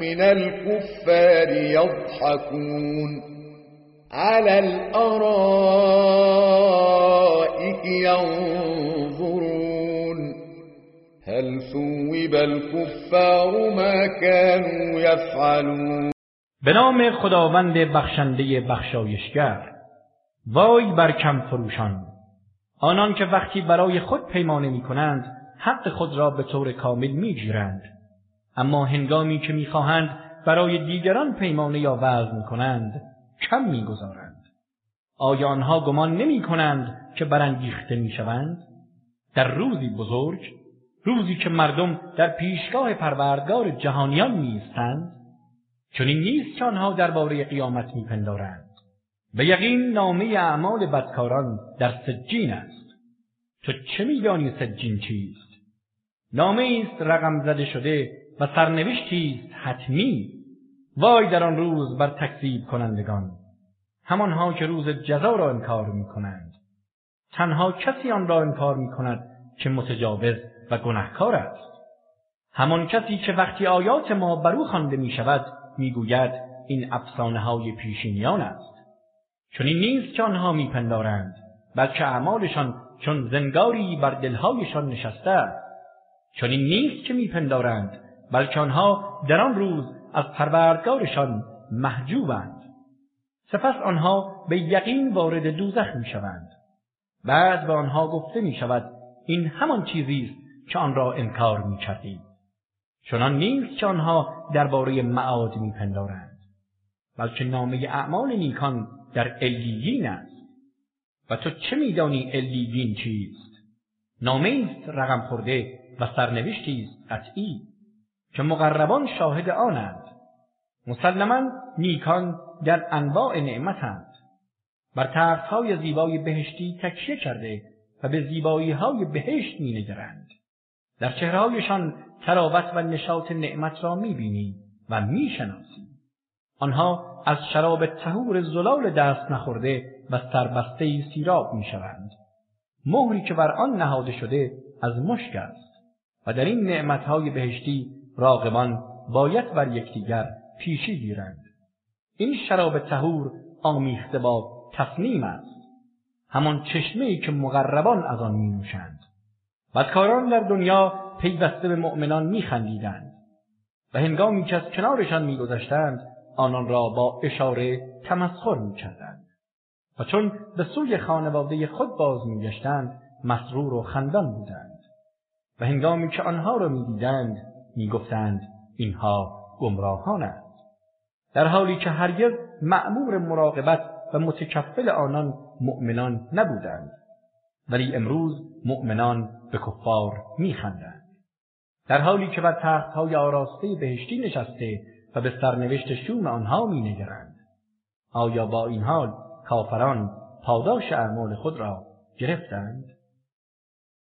من الكفار يضحكون على الأرائك ينظرون هل ثوب الكفار ما كانوا يفعلون؟ به نام خداوند بخشنده بخشایشگر. وای بر کم فروشان. آنان که وقتی برای خود پیمانه می کنند حق خود را به طور کامل می گیرند. اما هنگامی که می‌خواهند برای دیگران پیمانه یا وزن کنند کم می‌گذارند. آیا آنها گمان نمی کنند که برانگیخته می شوند؟ در روزی بزرگ روزی که مردم در پیشگاه پروردگار جهانیان می‌ایستند چنین نیست که آنها درباره قیامت میپندارند به یقین نامه اعمال بدکاران در سجین است تو چه میدانی سجین چیست نامه‌ای است رقم زده شده و سرنوشتی حتمی وای در آن روز بر تکذیب کنندگان. همانها که روز جزا را انکار می کنند تنها کسی آن را انکار می کند که متجاوز و گنهکار است. همان کسی که وقتی آیات ما بر او خوانده می شود می‌گوید این افسانه های پیشینیان است. چنین نیست که آنها میپندارند بلکه اعمالشان چون زنگاری بر دلهایشان نشسته است. چنین نیست که میپندارند بلکه آنها در آن روز از پروردگارشان محجوبند. سپس آنها به یقین وارد دوزخ می‌شوند. بعد به آنها گفته می شود این همان چیزی است که آن را انکار می کردید. چنان نیست که آنها درباره معاد میپندارند. بلکه نامه اعمال نیکان در علیین است. و تو چه میدانی علیین چیست؟ نامه است رقم خورده و سرنوشتی است قطعی. که مقربان شاهد آنند مسلما نیکان در انواع نعمتند بر تختهای زیبای بهشتی تکیه کرده و به زیبایی های بهشت می نگرند. در چهره‌هایشان طراوت و نشاط نعمت را می بینی و می شناسی. آنها از شراب طهور زلال دست نخورده و سربسته سیراب می شوند. مهری که بر آن نهاده شده از مشک است و در این نعمتهای بهشتی راغبان باید بر یکدیگر پیشی گیرند. این شراب طهور آمیخته با تسنیم است. همان چشمه ای که مقربان از آن می نوشند بدکاران در دنیا پیوسته به مؤمنان می خندیدند و هنگامی که از کنارشان می گذشتند آنان را با اشاره تمسخر می کردند و چون به سوی خانواده خود باز می گشتند مسرور و خندان بودند. و هنگامی که آنها را می دیدند می گفتند اینها گمراهانند در حالی که هرگز مأمور مراقبت و متکفل آنان مؤمنان نبودند ولی امروز مؤمنان به کفار میخندند. در حالی که بر تختهای آراسته بهشتی نشسته و به سرنوشت شوم آنها مینگرند. آیا با این حال کافران پاداش اعمال خود را گرفتند؟